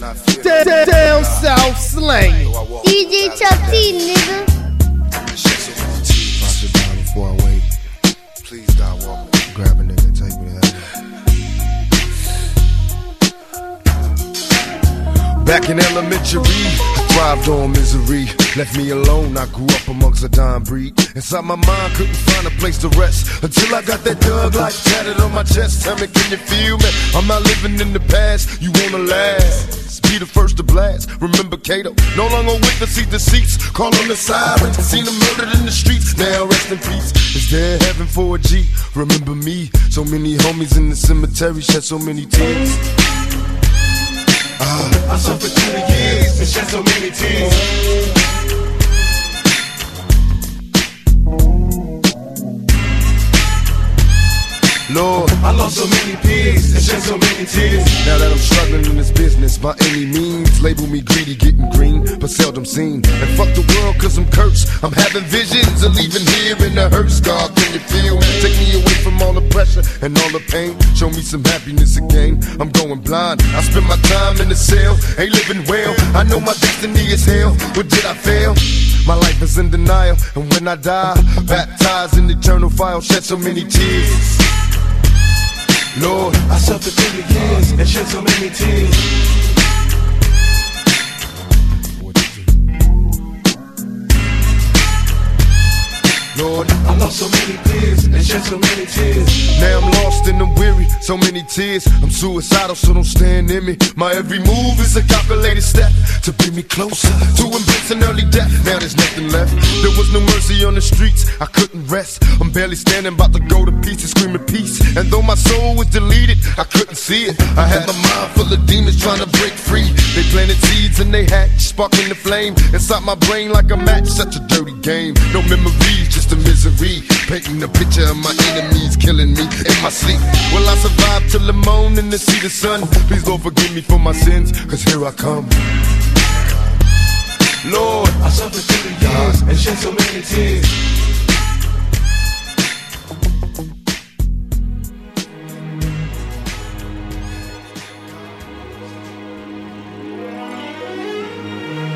Down, down south slang. DJ Chuck T, nigga. Before I wait, please die walk. Grab a nigga, take me to heaven. Back in elementary, I thrived on misery. Left me alone, I grew up amongst a dying breed. Inside my mind, couldn't find a place to rest until I got that dug like tatted on my chest. Tell me, can you feel me? I'm not living in the past, you wanna last. Be the first to blast. Remember Cato, no longer the seat deceits. Call on the sirens, seen them murdered in the streets. Now rest in peace. Is there heaven for a G? Remember me, so many homies in the cemetery shed so many tears. Ah, I suffered through the years and shed so many tears. Lord, I lost so many peers and shed so many tears. now that I'm struggling in this business by any means, label me greedy, getting green, but seldom seen. And fuck the world, cause I'm cursed. I'm having visions of leaving here in a hearse. God, can you feel? Take me away from all the pressure and all the pain. Show me some happiness again. I'm going blind. I spend my time in the cell, ain't living well. I know my destiny is hell. But did I fail? My life is in denial, and when I die, baptized in eternal fire, shed so many tears. Lord, I suffered through the years and shed so many tears. Lord, I lost so many peers and shed so many tears. Now I'm lost and I'm weary, so many tears. I'm suicidal, so don't stand in me. My every move is a calculated step to bring me closer to embracing early death. Now there's nothing left. There was no mercy on the streets, I couldn't rest. I'm barely standing, about to go to pieces, screaming peace. And though my soul was deleted, I couldn't see it. I had my mind full of demons trying to break free. Planted seeds and they hatched, sparking the flame inside my brain like a match. Such a dirty game. No memories, just a misery. Painting a picture of my enemies killing me in my sleep. Will I survive till the morning to see the sun? Please Lord forgive me for my sins, cause here I come. Lord, I suffered through the years and shed so many tears.